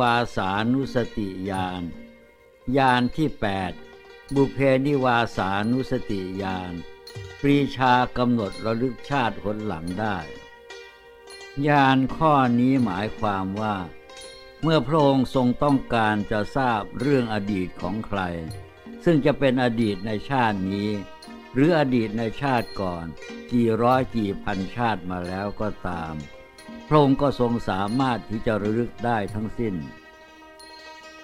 วาสานุสติญาณญาณที่ 8 บุเพนิวาสานุสติญาณปรีชากำหนดระลึกชาติหนหลังได้ญาณข้อนี้หมายความว่า เมื่อพระองค์ทรงต้องการจะทราบเรื่องอดีตของใคร ซึ่งจะเป็นอดีตในชาตินี้ หรืออดีตในชาติก่อน กี่ร้อยกี่พันชาติมาแล้วก็ตาม พระองค์ก็ทรงสามารถที่จะระลึกได้ทั้งสิ้น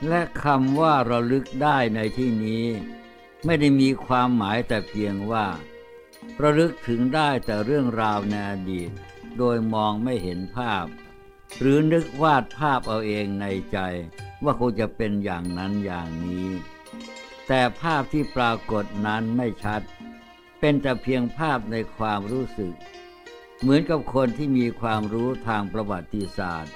และคำว่าระลึกได้ในที่นี้ ไม่ได้มีความหมายแต่เพียงว่า ระลึกถึงได้แต่เรื่องราวในอดีต โดยมองไม่เห็นภาพ หรือนึกวาดภาพเอาเองในใจ ว่าคงจะเป็นอย่างนั้นอย่างนี้ แต่ภาพที่ปรากฏนั้นไม่ชัด เป็นแต่เพียงภาพในความรู้สึก เหมือนกับคนที่มีความรู้ทางประวัติศาสตร์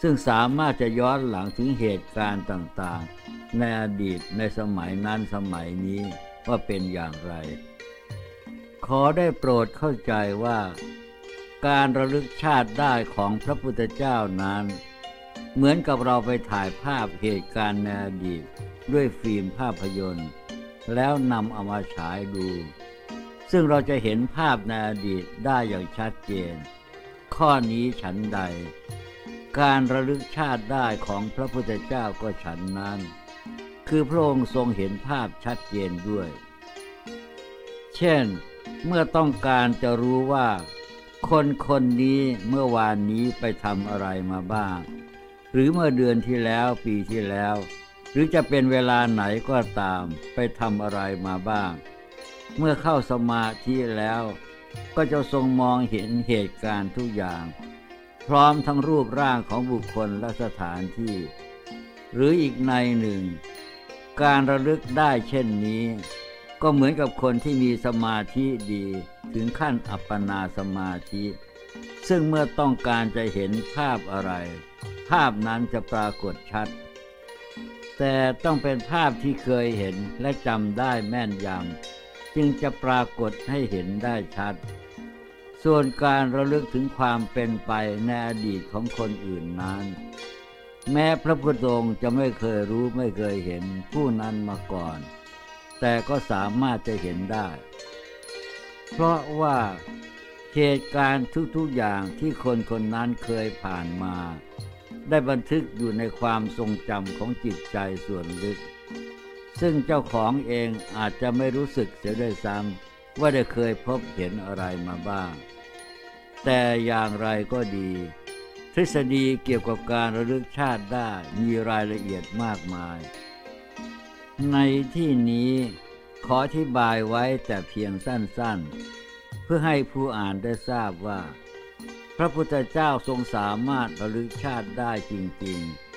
ซึ่งสามารถจะย้อนหลังถึงเหตุการณ์ต่างๆ ในอดีตในสมัยนั้นสมัยนี้ว่าเป็นอย่างไร ขอได้โปรดเข้าใจว่า การระลึกชาติได้ของพระพุทธเจ้านั้น เหมือนกับเราไปถ่ายภาพเหตุการณ์ในอดีตด้วยฟิล์มภาพยนตร์ แล้วนำเอามาฉายดู ซึ่งเราจะเห็นภาพในอดีตได้อย่างชัดเจน ข้อนี้ฉันใด การระลึกชาติได้ของพระพุทธเจ้าก็ฉันนั้น คือพระองค์ทรงเห็นภาพชัดเจนด้วย เช่น เมื่อต้องการจะรู้ว่า คนคนนี้เมื่อวานนี้ไปทำอะไรมาบ้าง หรือเมื่อเดือนที่แล้วปีที่แล้ว หรือจะเป็นเวลาไหนก็ตามไปทำอะไรมาบ้าง เมื่อเข้าสมาธิแล้ว ก็จะทรงมองเห็นเหตุการณ์ทุกอย่าง พร้อมทั้งรูปร่างของบุคคลและสถานที่ หรืออีกในหนึ่ง การระลึกได้เช่นนี้ ก็เหมือนกับคนที่มีสมาธิดีถึงขั้นอัปปนาสมาธิ ซึ่งเมื่อต้องการจะเห็นภาพอะไร ภาพนั้นจะปรากฏชัด แต่ต้องเป็นภาพที่เคยเห็นและจำได้แม่นยำ จึงจะปรากฏให้เห็นได้ชัด ส่วนการระลึกถึงความเป็นไปในอดีตของคนอื่นนั้น แม้พระพุทธองค์จะไม่เคยรู้ไม่เคยเห็นผู้นั้นมาก่อน แต่ก็สามารถจะเห็นได้ เพราะว่าเหตุการณ์ทุกๆอย่างที่คนคนนั้นเคยผ่านมา ได้บันทึกอยู่ในความทรงจำของจิตใจส่วนลึก ซึ่งเจ้าของเองอาจจะไม่รู้สึกเสียด้วยซ้ำว่าได้เคยพบเห็นอะไรมาบ้าง แต่อย่างไรก็ดี ทฤษฎีเกี่ยวกับการระลึกชาติได้มีรายละเอียดมากมาย ในที่นี้ขออธิบายไว้แต่เพียงสั้นๆ เพื่อให้ผู้อ่านได้ทราบว่า พระพุทธเจ้าทรงสามารถระลึกชาติได้จริง ๆ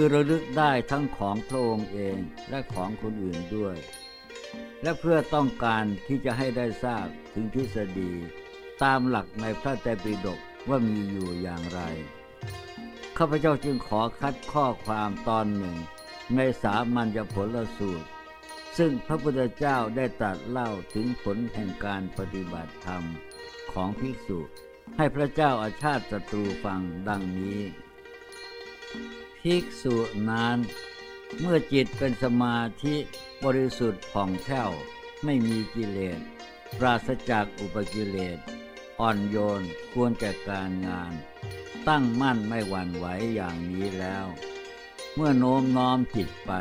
คือระลึกได้ทั้งของพระองค์เองและของคนอื่นด้วย และเพื่อต้องการที่จะให้ได้ทราบถึงทฤษฎี ตามหลักในพระไตรปิฎกว่ามีอยู่อย่างไร ข้าพเจ้าจึงขอคัดข้อความตอนหนึ่ง ในสามัญญผลสูตร ซึ่งพระพุทธเจ้าได้ตรัสเล่าถึงผลแห่งการปฏิบัติธรรมของภิกษุ ให้พระเจ้าอาชาติศัตรูฟังดังนี้ ภิกษุนั้น เมื่อจิตเป็นสมาธิบริสุทธิ์ผ่องแผ้วไม่มีกิเลส ปราศจากอุปกิเลส อ่อนโยนควรแก่การงาน ตั้งมั่นไม่หวั่นไหวอย่างนี้แล้ว เมื่อโน้มน้อมจิตไป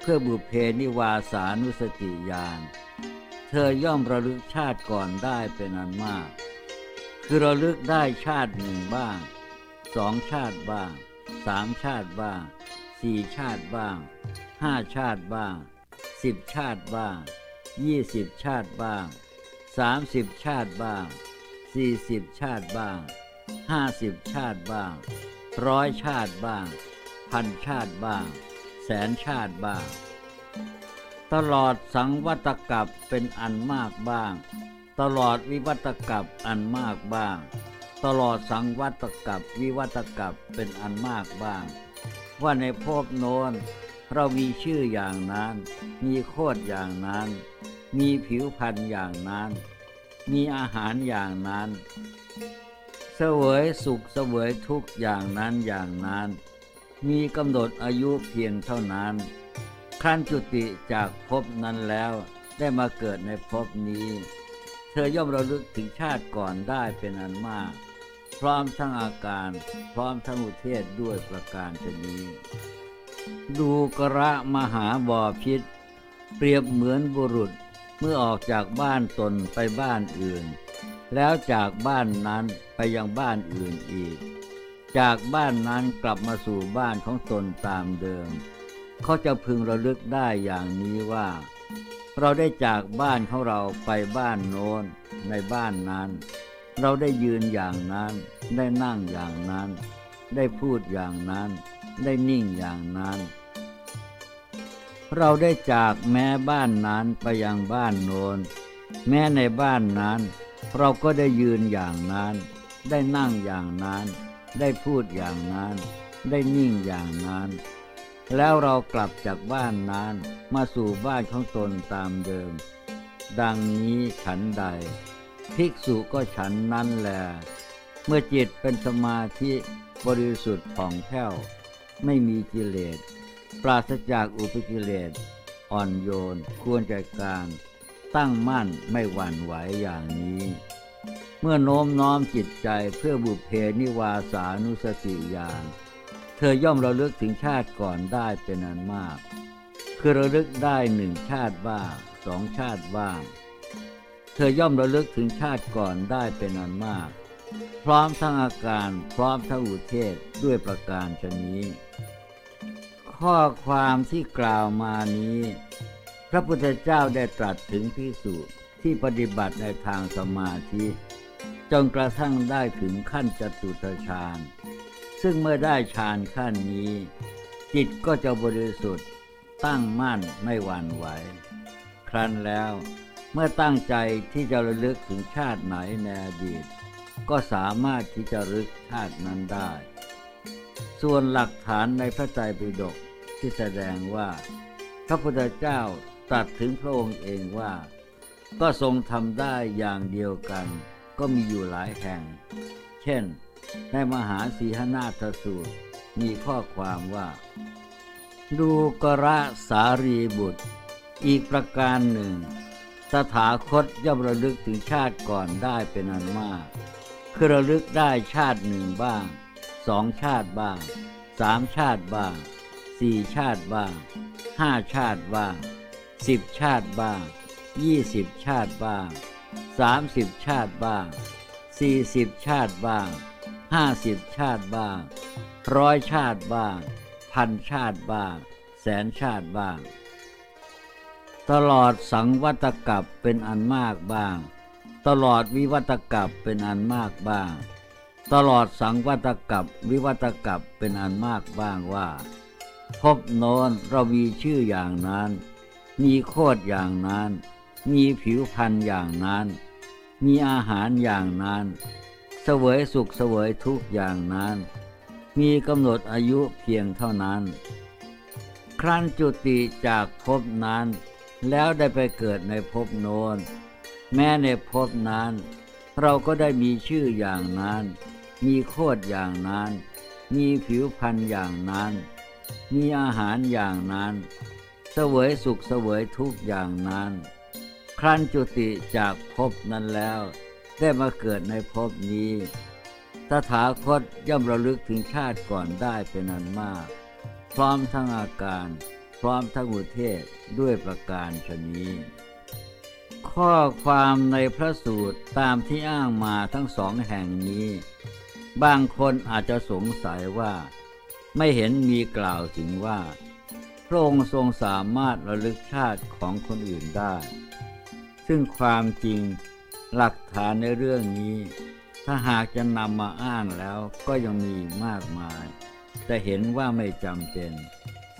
เพื่อบุเพนิวาสานุสติญาณเธอย่อมระลึกชาติก่อนได้เป็นอันมาก คือระลึกได้ชาติหนึ่งบ้าง สองชาติบ้าง สามชาติบ้างสี่ชาติบ้างห้าชาติบ้างสิบชาติบ้างยี่สิบชาติบ้างสามสิบชาติบ้างสี่สิบชาติบ้างห้าสิบชาติบ้างร้อยชาติบ้าง พันชาติบ้าง แสนชาติบ้าง ตลอดสังวัตกับเป็นอันมากบ้าง ตลอดวิวัตกับอันมากบ้าง ตลอดสังวัตกับวิวัตกับเป็นอันมากบ้าง ว่าในภพโน้นเรามีชื่ออย่างนั้น มีโคดอย่างนั้น มีผิวพรรณอย่างนั้น มีอาหารอย่างนั้นเสวยสุขเสวยทุกอย่างนั้นอย่างนั้น มีกำหนดอายุเพียงเท่านั้นครั้นจุติจากภพนั้นแล้วได้มาเกิดในภพนี้ เธอย่อมระลึกถึงชาติก่อนได้เป็นอันมาก พร้อมทั้งอาการ พร้อมทั้งอุเทศด้วยประการชนี้ ดูกระมหาบอพิษ เปรียบเหมือนบุรุษเมื่อออกจากบ้านตนไปบ้านอื่น แล้วจากบ้านนั้นไปยังบ้านอื่นอีก จากบ้านนั้นกลับมาสู่บ้านของตนตามเดิม เขาจะพึงระลึกได้อย่างนี้ว่า เราได้จากบ้านของเราไปบ้านโน้นในบ้านนั้น เราได้ยืนอย่างนั้น ได้นั่งอย่างนั้น ได้พูดอย่างนั้น ได้นิ่งอย่างนั้น เราได้จากแม้บ้านนั้นไปยังบ้านโน้นแม้ในบ้านนั้น เราก็ได้ยืนอย่างนั้น ได้นั่งอย่างนั้น ได้พูดอย่างนั้น ได้นิ่งอย่างนั้น แล้วเรากลับจากบ้านนั้นมาสู่บ้านของตนตามเดิม ดังนี้ฉันใด ภิกษุก็ฉันนั้นแหละเมื่อจิตเป็นสมาธิบริสุทธิ์ผ่องแผ้ว ไม่มีกิเลส ปราศจากอุปกิเลส อ่อนโยน ควรแก่การ ตั้งมั่นไม่หวั่นไหวอย่างนี้ เมื่อโน้มน้อมจิตใจเพื่อบุพเพนิวาสานุสติญาณ เธอย่อมระลึกถึงชาติก่อนได้เป็นอันมาก คือระลึกได้หนึ่งชาติบ้างสองชาติบ้าง เธอย่อมระลึกถึงชาติก่อนได้เป็นอันมาก พร้อมทั้งอาการพร้อมทั้งอุเทศด้วยประการชนี้ ข้อความที่กล่าวมานี้ พระพุทธเจ้าได้ตรัสถึงพิสุที่ปฏิบัติในทางสมาธิ จนกระทั่งได้ถึงขั้นจตุตฌาน ซึ่งเมื่อได้ฌานขั้นนี้ จิตก็จะบริสุทธิ์ ตั้งมั่นไม่หวั่นไหว ครั้นแล้วเมื่อตั้งใจที่จะระลึกถึงชาติไหนในอดีต ก็สามารถที่จะรึกชาตินั้นได้ ส่วนหลักฐานในพระไตรปิฎกที่แสดงว่า พระพุทธเจ้าตรัสถึงพระองค์เองว่า ก็ทรงทำได้อย่างเดียวกัน ก็มีอยู่หลายแห่ง เช่น ในมหาสีหนาทสูตร มีข้อความว่า ดูกระสารีบุตร อีกประการหนึ่งสถาคตย่อมระลึกถึงชาติก่อนได้เป็นอันมาก คือระลึกได้ชาติหนึ่งบ้าง สองชาติบ้าง สามชาติบ้าง สี่ชาติบ้าง ห้าชาติบ้าง สิบชาติบ้างยี่สิบชาติบ้างสามสิบชาติบ้างสี่สิบชาติบ้าง ห้าสิบชาติบ้าง ร้อยชาติบ้าง พันชาติบ้าง แสนชาติบ้าง ตลอดสังวัตกับเป็นอันมากบ้าง ตลอดวิวัตกับเป็นอันมากบ้าง ตลอดสังวัตกับวิวัตกับเป็นอันมากบ้างว่าพบโน้นเรามีชื่ออย่างนั้น มีโคดอย่างนั้น มีผิวพันธ์อย่างนั้น มีอาหารอย่างนั้น สวยสุขเสวยทุกอย่างนั้น มีกำหนดอายุเพียงเท่านั้น ครั้นจุติจากภพนั้น แล้วได้ไปเกิดในภพโน้น แม้ในภพนั้น เราก็ได้มีชื่ออย่างนั้น มีโคดอย่างนั้น มีผิวพันธ์อย่างนั้น มีอาหารอย่างนั้นเสวยสุขเสวยทุกอย่างนั้น ครั้นจุติจากภพนั้นแล้ว ได้มาเกิดในภพนี้ตถาคตย่อมระลึกถึงชาติก่อนได้เป็นอันมาก พร้อมทั้งอาการ พร้อมทั้งอุเทศด้วยประการชนี้ ข้อความในพระสูตรตามที่อ้างมาทั้งสองแห่งนี้ บางคนอาจจะสงสัยว่า ไม่เห็นมีกล่าวถึงว่า พระองค์ทรงสามารถระลึกชาติของคนอื่นได้ ซึ่งความจริง หลักฐานในเรื่องนี้ ถ้าหากจะนำมาอ้างแล้วก็ยังมีมากมาย แต่เห็นว่าไม่จำเป็น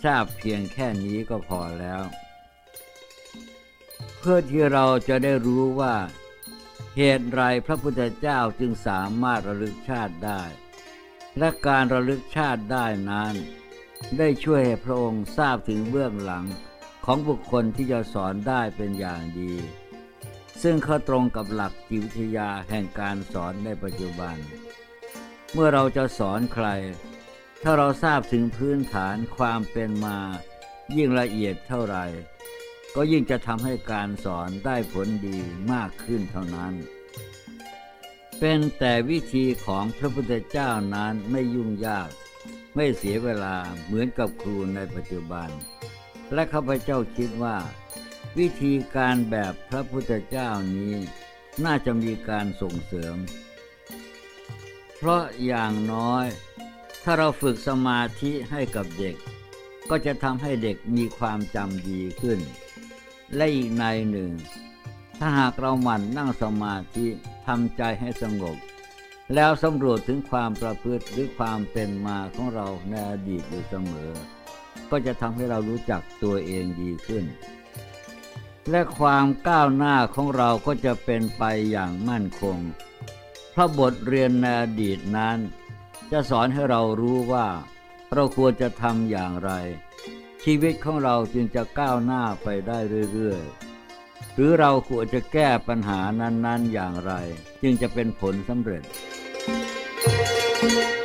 ทราบเพียงแค่นี้ก็พอแล้ว เพื่อที่เราจะได้รู้ว่า เหตุไรพระพุทธเจ้าจึงสามารถระลึกชาติได้ และการระลึกชาติได้นั้น ได้ช่วยให้พระองค์ทราบถึงเบื้องหลังของบุคคลที่จะสอนได้เป็นอย่างดี ซึ่งเข้าตรงกับหลักจิตวิทยาแห่งการสอนในปัจจุบัน เมื่อเราจะสอนใคร ถ้าเราทราบถึงพื้นฐานความเป็นมา ยิ่งละเอียดเท่าไหร่ ก็ยิ่งจะทำให้การสอนได้ผลดีมากขึ้นเท่านั้น เป็นแต่วิธีของพระพุทธเจ้านั้นไม่ยุ่งยาก ไม่เสียเวลาเหมือนกับครูในปัจจุบัน และข้าพเจ้าคิดว่า วิธีการแบบพระพุทธเจ้านี้ น่าจะมีการส่งเสริม เพราะอย่างน้อย ถ้าเราฝึกสมาธิให้กับเด็ก ก็จะทำให้เด็กมีความจำดีขึ้น และอีกในหนึ่ง ถ้าหากเราหมั่นนั่งสมาธิทำใจให้สงบ แล้วสำรวจถึงความประพฤติหรือความเป็นมาของเราในอดีตอยู่เสมอ ก็จะทำให้เรารู้จักตัวเองดีขึ้น และความก้าวหน้าของเราก็จะเป็นไปอย่างมั่นคงเพราะบทเรียนในอดีตนั้น จะสอนให้เรารู้ว่า เราควรจะทำอย่างไร ชีวิตของเราจึงจะก้าวหน้าไปได้เรื่อยๆ หรือเราควรจะแก้ปัญหานั้นๆอย่างไร จึงจะเป็นผลสำเร็จ Thank you.